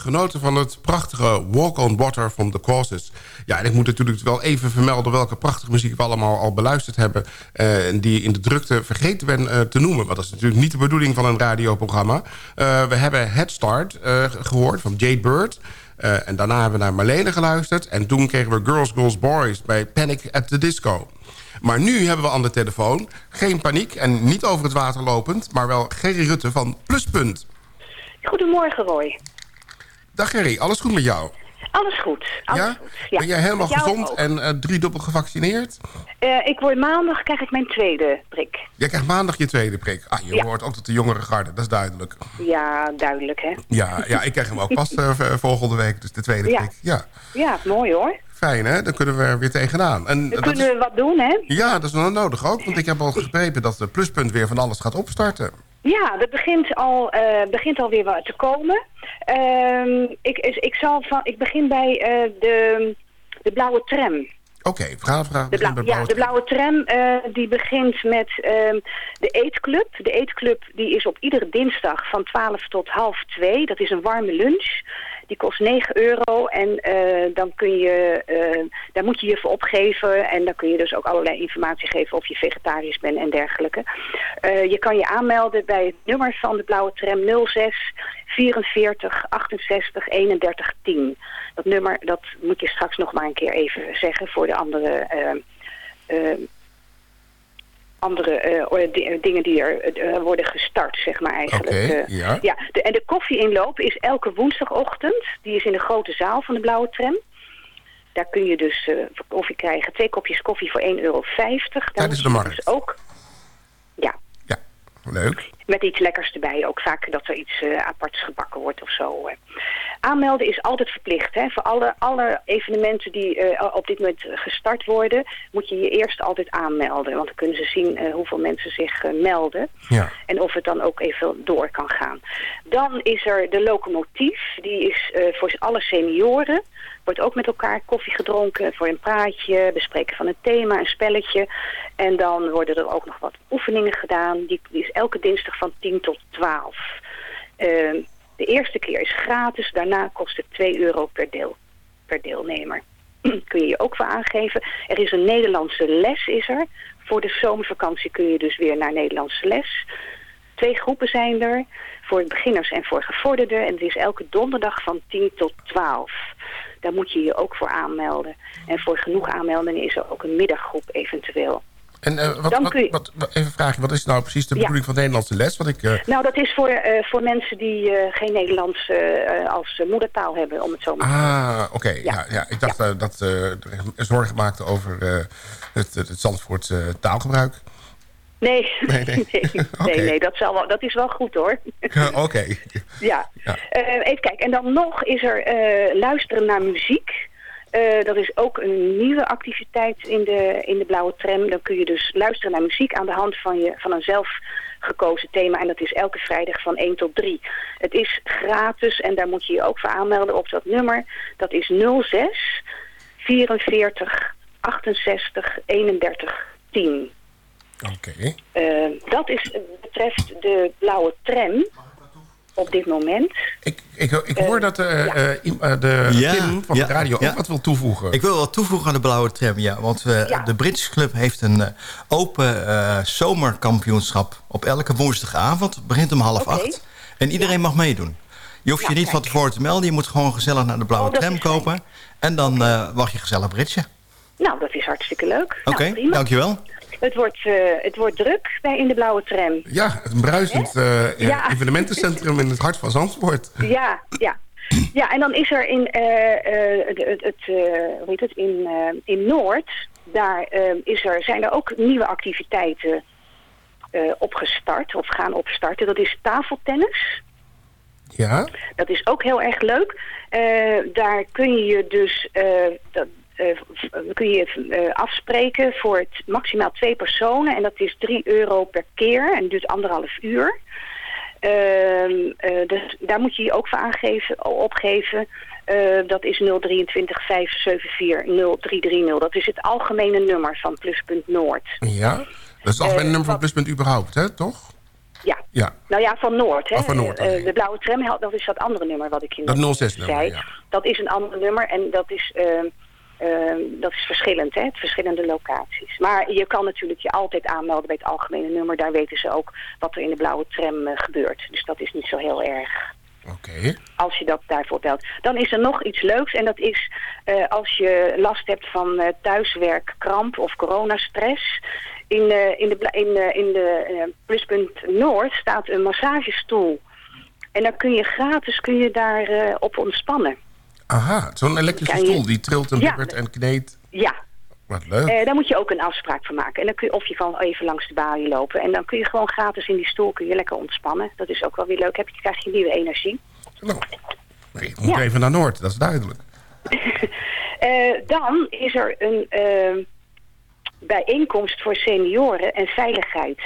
Genoten van het prachtige Walk on Water from the Causes. Ja, en ik moet natuurlijk wel even vermelden... welke prachtige muziek we allemaal al beluisterd hebben... eh, en die in de drukte vergeten ben eh, te noemen. Want dat is natuurlijk niet de bedoeling van een radioprogramma. Eh, we hebben Head Start eh, gehoord van Jade Bird... En daarna hebben we naar Marlene geluisterd. En toen kregen we Girls, Girls, Boys bij Panic at the Disco. Maar nu hebben we aan de telefoon geen paniek en niet over het water lopend... maar wel Gerry Rutte van Pluspunt. Goedemorgen, Roy. Dag Gerry, alles goed met jou? Alles goed. Alles ja? goed. Ja. Ben jij helemaal gezond ook. en eh driedubbel gevaccineerd? Eh, ik word maandag, krijg ik mijn tweede prik. Jij krijgt maandag je tweede prik. Ah, je Ja. hoort ook tot de jongere garde, dat is duidelijk. Ja, duidelijk, hè? Ja, ja ik krijg hem ook pas eh, volgende week, dus de tweede prik. Ja, Ja, mooi hoor. fijn hè, dan kunnen we er weer tegenaan. En, Dan kunnen is, we wat doen, hè? ja, dat is wel nodig ook, want ik heb al begrepen dat de pluspunt weer van alles gaat opstarten. Ja, er begint al, eh begint alweer wat te komen. Ehm, ik, ik, zal van, ik begin bij eh, de, de blauwe tram. Oké, vraag, vraag. De, blauw, ja, de blauwe tram eh, die begint met ehm, de eetclub. De eetclub die is op iedere dinsdag van 12 tot half 2. Dat is een warme lunch. Die kost 9 euro en eh, dan kun je, eh, daar moet je je voor opgeven. En dan kun je dus ook allerlei informatie geven of je vegetarisch bent en dergelijke. Eh, je kan je aanmelden bij het nummer van de blauwe tram 06 44 68 31 10. Dat nummer dat moet je straks nog maar een keer even zeggen voor de andere... andere eh, di- dingen die er eh, worden gestart, zeg maar eigenlijk. Oké, Eh, ja. ja de, en de koffieinloop is elke woensdagochtend. Die is in de grote zaal van de Blauwe Tram. Daar kun je dus eh, koffie krijgen. Twee kopjes koffie voor 1,50 euro. Tijdens moet de markt. Dus ook, ja, Leuk. Met iets lekkers erbij. Ook vaak dat er iets eh, aparts gebakken wordt of zo. eh. Aanmelden is altijd verplicht. Hè. Voor alle, alle evenementen die eh, op dit moment gestart worden... moet je je eerst altijd aanmelden. Want dan kunnen ze zien hoeveel mensen zich melden. Ja. En of het dan ook even door kan gaan. Dan is er de locomotief. Die is voor alle senioren. Wordt ook met elkaar koffie gedronken voor een praatje. Bespreken van een thema, een spelletje. En dan worden er ook nog wat oefeningen gedaan. Die, die is elke dinsdag van 10 tot 12. Eh, de eerste keer is gratis. Daarna kost het 2 euro per, deel, per deelnemer. kun je je ook voor aangeven. Er is een Nederlandse les is er. Voor de zomervakantie kun je dus weer naar Nederlandse les. Twee groepen zijn er. Voor beginners en voor gevorderden. En het is elke donderdag van 10 tot 12. Daar moet je je ook voor aanmelden. En voor genoeg aanmeldingen is er ook een middaggroep eventueel. En eh, wat, wat, je- wat, wat- even vragen, wat is nou precies de Ja. bedoeling van de Nederlandse les? Want ik, eh, Nou, dat is voor, eh, voor mensen die geen Nederlands als moedertaal hebben, om het zo maar te zeggen. Ah, oké. Ja. Ja, Ik dacht dat er zorgen maakte over het, het, het Zandvoorts eh, taalgebruik. Nee, Nee, nee, nee. nee, dat, zal wel, dat is wel goed hoor. Oké. Ja. Ja. Even kijken. En dan nog is er luisteren naar muziek. Eh, dat is ook een nieuwe activiteit in de, in de blauwe tram. Dan kun je dus luisteren naar muziek aan de hand van, je, van een zelf gekozen thema. En dat is elke vrijdag van 1 tot 3. Het is gratis en daar moet je je ook voor aanmelden op dat nummer. Dat is 06 44 68 31 10. Oké. Eh, dat is, betreft de blauwe tram op dit moment. Ik, ik, ik hoor dat eh, eh, eh, de Ja, Tim van ja, de radio ja. ook wat wil toevoegen. Ik wil wat toevoegen aan de Blauwe Tram, ja. Want eh, Ja. de Britse Club heeft een eh, open eh, zomerkampioenschap... op elke woensdagavond. Het begint om half Oké. acht. En iedereen mag meedoen. Je hoeft Ja, je niet van tevoren te melden. Je moet gewoon gezellig naar de Blauwe Oh, Tram kopen. En dan eh mag je gezellig britsen. Nou, dat is hartstikke leuk. Oké, nou, prima. dankjewel. Het wordt, eh, het wordt druk bij in de blauwe tram. Ja, het een bruisend eh, Ja. evenementencentrum in het hart van Zandvoort. Ja, ja. Ja, en dan is er in, eh, het, het, hoe heet het, in, in Noord, daar is er, zijn er ook nieuwe activiteiten opgestart of gaan opstarten. Dat is tafeltennis. Ja? Dat is ook heel erg leuk. Daar kun je je dus dat, kun je eh, afspreken voor het maximaal twee personen. En dat is 3 euro per keer en duurt anderhalf uur. Ehm, eh, dus daar moet je je ook voor aangeven, opgeven. Eh, dat is 023 574 0330. Dat is het algemene nummer van Pluspunt Noord. Ja? Dat is het algemene Eh, nummer van Pluspunt überhaupt, hè? Toch? Ja. Ja. Nou ja, van Noord. Hè. Oh, van Noord, Eh, eh, de blauwe tram, dat is dat andere nummer wat ik je Dat net 06-nummer, zei. ja. Dat is een ander nummer en dat is, eh, eh, dat is verschillend, hè, verschillende locaties. Maar je kan natuurlijk je altijd aanmelden bij het algemene nummer. Daar weten ze ook wat er in de blauwe tram eh, gebeurt. Dus dat is niet zo heel erg Oké. als je dat daarvoor belt. Dan is er nog iets leuks en dat is eh, als je last hebt van eh, thuiswerkkramp of coronastress. In, in de, in, in de pluspunt Noord staat een massagestoel. En dan kun je gratis kun je daar op ontspannen. Aha, zo'n elektrische stoel die trilt en Ja. bibbert en kneedt. Ja, Wat leuk. eh, daar moet je ook een afspraak van maken. En dan kun je, of je kan even langs de balie lopen. En dan kun je gewoon gratis in die stoel kun je lekker ontspannen. Dat is ook wel weer leuk. Heb je, krijg je nieuwe energie. Nou, nee, ik moet Ja. even naar Noord, dat is duidelijk. Eh, dan is er een eh, bijeenkomst voor senioren en veiligheid.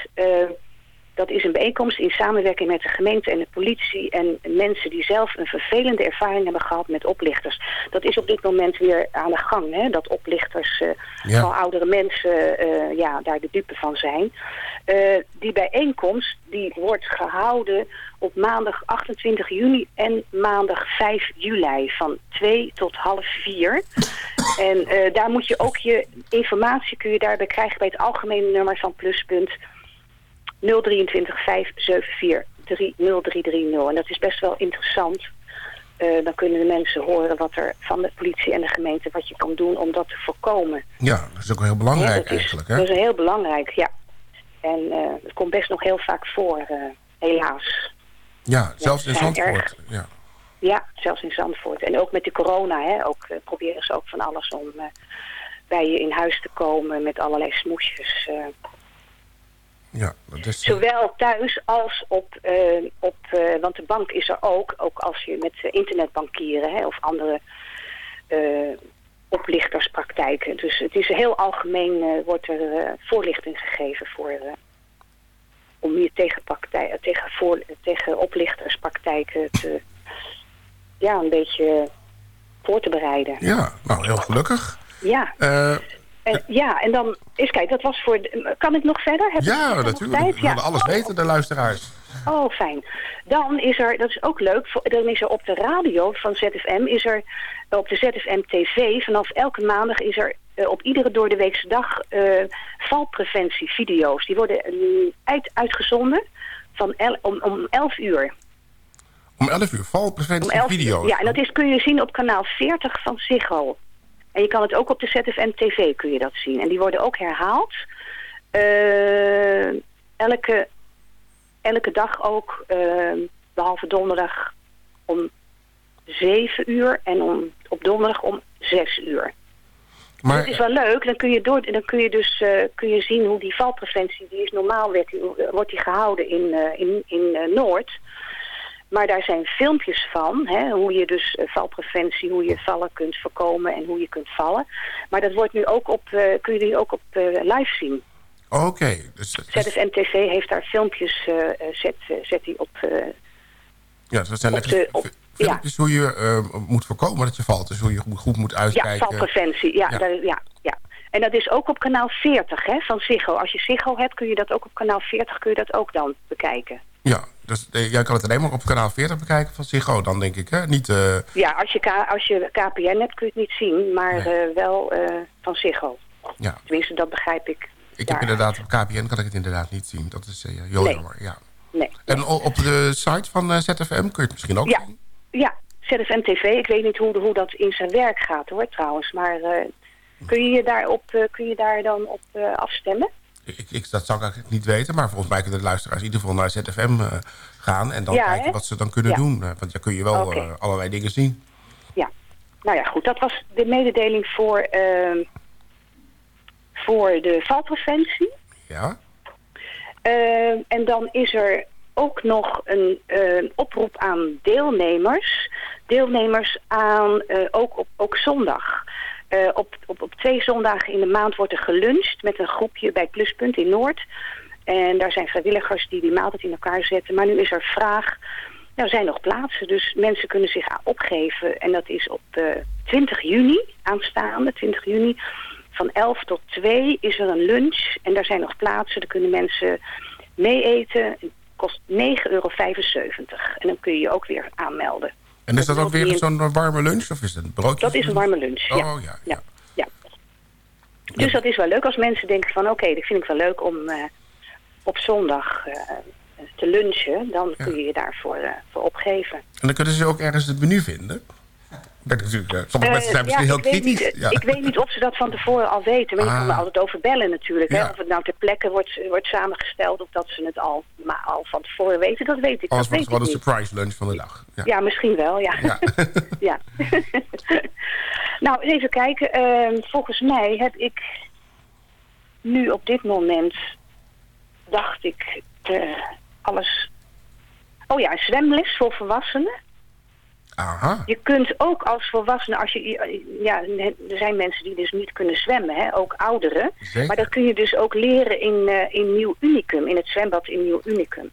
Dat is een bijeenkomst in samenwerking met de gemeente en de politie... en mensen die zelf een vervelende ervaring hebben gehad met oplichters. Dat is op dit moment weer aan de gang, hè? dat oplichters, Ja. vooral oudere mensen, eh, ja, daar de dupe van zijn. Eh, die bijeenkomst die wordt gehouden op maandag 28 juni en maandag 5 juli van 2 tot half 4. En daar moet je ook je informatie kun je daarbij krijgen bij het algemene nummer van Pluspunt 023 574 0330. En dat is best wel interessant. Eh, dan kunnen de mensen horen wat er van de politie en de gemeente wat je kan doen om dat te voorkomen. Ja, dat is ook heel belangrijk Ja, dat is- eigenlijk, hè? Dat is heel belangrijk, ja. En eh het komt best nog heel vaak voor, eh, helaas. Ja, zelfs in Zandvoort. Ja. Ja, zelfs in Zandvoort. En ook met de corona, hè, ook, proberen ze ook van alles om bij je in huis te komen met allerlei smoesjes. Ja, dat is... Zowel thuis als op, eh, op eh, want de bank is er ook, ook als je met eh, internetbankieren hè, of andere eh, oplichterspraktijken. Dus het is heel algemeen, wordt er voorlichting gegeven voor, om je tegen, tegen, voor, tegen oplichterspraktijken te, ja, een beetje voor te bereiden. Ja, nou, heel gelukkig. Ja. En, ja, en dan, eens kijken, dat was voor... de- kan ik nog verder? Heb ja, ik natuurlijk. tijd? We willen alles weten, de luisteraars. Oh, fijn. Dan is er, dat is ook leuk, dan is er op de radio van ZFM, is er op de ZFM TV, vanaf elke maandag is er eh, op iedere door de weekse dag eh valpreventievideo's. Die worden eh, uit, uitgezonden van el- om, om 11 uur. Om 11 uur, valpreventie Om 11 uur. video's. Ja, en dat is, kun je zien op kanaal 40 van Ziggo. En je kan het ook op de ZFM TV kun je dat zien. En die worden ook herhaald. Eh, elke, elke dag ook, eh, behalve donderdag om 7 uur en om, op donderdag om 6 uur. Maar- dat is wel leuk. Dan kun je, door, dan kun je dus eh, kun je zien hoe die valpreventie, die is normaal werd, die- wordt die gehouden in, in, in Noord. Maar daar zijn filmpjes van, hè, hoe je dus eh, valpreventie, hoe je vallen kunt voorkomen en hoe je kunt vallen. Maar dat wordt nu ook op, eh, kun je nu ook op eh, live zien. Oké, dus, dus- heeft daar filmpjes, zet, zet die op. ja, dat zijn op de- op- filmpjes hoe je moet voorkomen dat je valt. Dus hoe je goed- moet ja, uitkijken. valpreventie. Ja, Ja. daar- ja, ja. En dat is ook op kanaal 40 hè, van Ziggo. Als je Ziggo hebt, kun je dat ook op kanaal 40 kun je dat ook dan bekijken. Ja, dus jij kan het alleen maar op kanaal 40 bekijken van Ziggo dan, denk ik, hè? Niet, eh, Ja, als je, K- als je KPN hebt kun je het niet zien, maar eh, wel van Ziggo. ja. Tenminste, dat begrijp ik. Ik heb inderdaad, op KPN kan ik het inderdaad niet zien. Dat is eh, heel Nee. jammer, ja. Nee. En op de site van ZFM kun je het misschien ook Ja, ja, ZFM TV. Ik weet niet hoe, hoe dat in zijn werk gaat hoor trouwens. Maar kun, je je daarop, kun je daar dan op afstemmen? Ik, ik, dat zou ik eigenlijk niet weten, maar volgens mij kunnen de luisteraars in ieder geval naar ZFM eh, gaan en dan Ja, kijken hè? wat ze dan kunnen Ja. doen. Eh, want dan kun je wel eh, allerlei dingen zien. Ja. Nou ja, goed. Dat was de mededeling voor, eh, voor de valpreventie. Ja? Eh, en dan is er ook nog een eh, oproep aan deelnemers. Deelnemers aan ook op ook zondag. Eh, op, op, op twee zondagen in de maand wordt er geluncht met een groepje bij Pluspunt in Noord. En daar zijn vrijwilligers die die maaltijd in elkaar zetten. Maar nu is er vraag. Nou, er zijn nog plaatsen, dus mensen kunnen zich opgeven. En dat is op eh 20 juni aanstaande, 20 juni. Van 11 tot 2 is er een lunch en daar zijn nog plaatsen. Daar kunnen mensen mee eten. Het kost 9,75 euro. En dan kun je je ook weer aanmelden. En is dat ook weer zo'n eh, warme lunch of is het een broodje? Dat is een warme lunch, ja. Oh ja. ja. ja. Dus dat is wel leuk als mensen denken van... oké, dat vind ik wel leuk om eh, op zondag eh, te lunchen. Dan kun je je daarvoor voor opgeven. En dan kunnen ze ook ergens het menu vinden. Natuurlijk, eh, sommige Eh, mensen zijn misschien ja, heel ik weet. Niet, ja. Ik weet niet of ze dat van tevoren al weten. Maar je kan Ah. er altijd over bellen natuurlijk. Hè? Of het nou ter plekke wordt, wordt samengesteld... of dat ze het al, maar al van tevoren weten, dat weet ik, Anders dat wordt het wel een niet. surprise lunch van de dag. Ja. Ja, misschien wel, ja. Ja. nou, even kijken. Ehm, volgens mij heb ik nu op dit moment, dacht ik, eh, alles... Oh ja, een zwemles voor volwassenen. Aha. Je kunt ook als volwassene, als je, ja, er zijn mensen die dus niet kunnen zwemmen, hè, ook ouderen. Zeker. Maar dat kun je dus ook leren in, eh, in Nieuw Unicum, in het zwembad in Nieuw Unicum.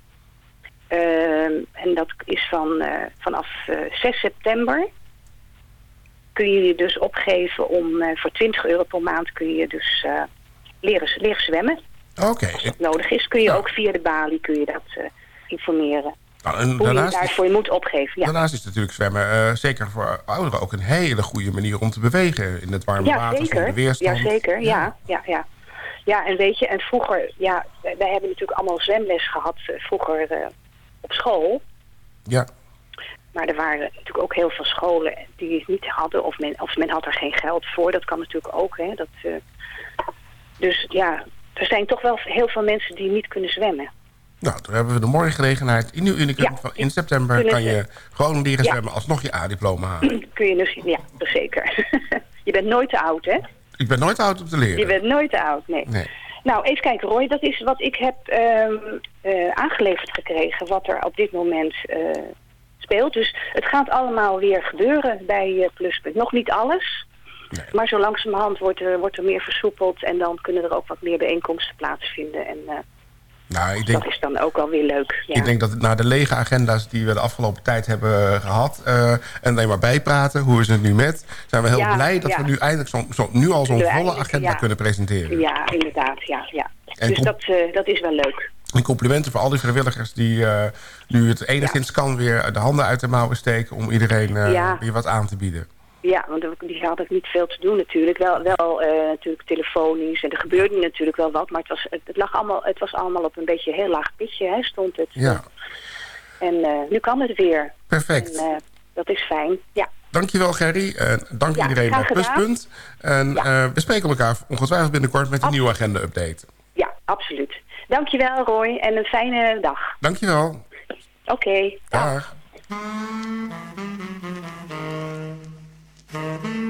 Ehm, en dat is van, eh, vanaf eh, 6 september. Kun je je dus opgeven om eh, voor 20 euro per maand kun je dus eh, leren, leren zwemmen. Oké. Als dat nodig is, kun je ook via de balie kun je dat eh, informeren. Nou, je daarnaast, is, daarvoor je moet opgeven. Ja. daarnaast is natuurlijk zwemmen, eh, zeker voor ouderen, ook een hele goede manier om te bewegen. In het warme Ja, water, zeker. zonder weerstand. Ja, zeker. Ja, ja, ja. Ja, en weet je, en vroeger, ja, wij hebben natuurlijk allemaal zwemles gehad eh, vroeger eh, op school. Ja. Maar er waren natuurlijk ook heel veel scholen die het niet hadden. Of men, of men had er geen geld voor. Dat kan natuurlijk ook. Hè. Dat, dus ja, er zijn toch wel heel veel mensen die niet kunnen zwemmen. Nou, toen hebben we de mooie gelegenheid in uw unicum. Ja. Van in september kan je gewoon leren Ja. zwemmen alsnog je A-diploma halen. Kun je dus, ja, zeker. je bent nooit te oud, hè? Ik ben nooit te oud om te leren. Je bent nooit te oud, nee. Nee. Nou, even kijken Roy, dat is wat ik heb ehm, eh, aangeleverd gekregen, wat er op dit moment eh, speelt. Dus het gaat allemaal weer gebeuren bij eh, Pluspunt. Nog niet alles, maar zo langzamerhand wordt er, wordt er meer versoepeld en dan kunnen er ook wat meer bijeenkomsten plaatsvinden. En eh, Nou, ik denk, dat is dan ook wel weer leuk. Ja. ik denk dat na de lege agenda's die we de afgelopen tijd hebben gehad... eh, en alleen maar bijpraten, hoe is het nu met... zijn we heel Ja, blij dat ja. we nu eindelijk zo, zo, nu al zo'n volle agenda kunnen presenteren. Ja, inderdaad, ja. ja. En dus dat, eh, dat is wel leuk. En complimenten voor al die vrijwilligers die eh, nu het enigszins kan... weer de handen uit de mouwen steken om iedereen eh, weer wat aan te bieden. Ja, want die hadden niet veel te doen natuurlijk. Wel, wel eh, natuurlijk telefonisch en er gebeurde natuurlijk wel wat. Maar het was, het, lag allemaal, het was allemaal op een beetje een heel laag pitje, hè, stond het. Ja, En eh, nu kan het weer. perfect. En, eh, dat is fijn, ja. Dankjewel Gerry. Dank Ja, iedereen bij. Pluspunt. En we spreken elkaar ongetwijfeld binnenkort met een nieuwe agenda-update. Ja, absoluut. Dankjewel Roy en een fijne dag. Dankjewel. Oké, Dag. I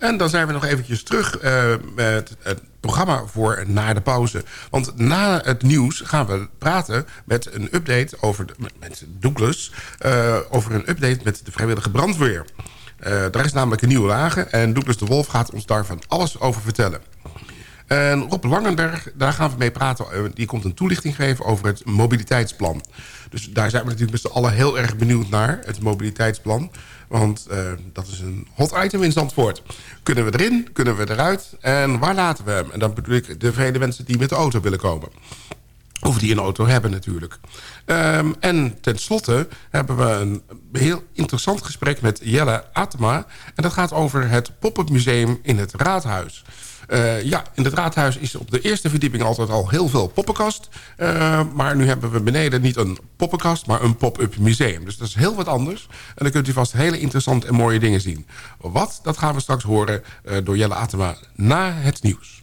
En dan zijn we nog eventjes terug eh, met het programma voor na de pauze. Want na het nieuws gaan we praten met een update over... De, met Douglas, eh, over een update met de vrijwillige brandweer. Eh, daar is namelijk een nieuwe wagen en Douglas de Wolf gaat ons daar van alles over vertellen. En Rob Langenberg, daar gaan we mee praten. Eh, Die komt een toelichting geven over het mobiliteitsplan. Dus daar zijn we natuurlijk met z'n allen heel erg benieuwd naar, het mobiliteitsplan. Want eh, dat is een hot item in Zandvoort. Kunnen we erin, kunnen we eruit en waar laten we hem? En dan bedoel ik de vele mensen die met de auto willen komen. Of die een auto hebben natuurlijk. Ehm, en tenslotte hebben we een heel interessant gesprek met Jelle Atema. En dat gaat over het pop-up museum in het Raadhuis. Eh, ja, in het Raadhuis is op de eerste verdieping altijd al heel veel poppenkast. Eh, maar nu hebben we beneden niet een poppenkast, maar een pop-up museum. Dus dat is heel wat anders. En dan kunt u vast hele interessante en mooie dingen zien. Wat, dat gaan we straks horen eh, door Jelle Atema na het nieuws.